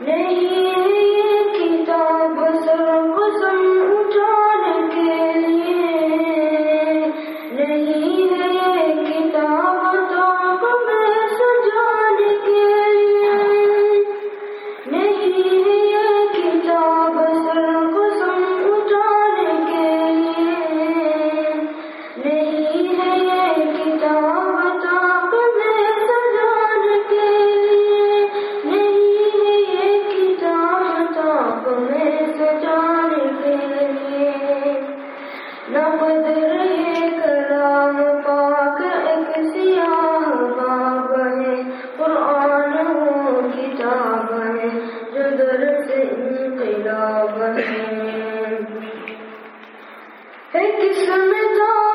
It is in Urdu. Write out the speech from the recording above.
نہیں انقلاب ہے ہے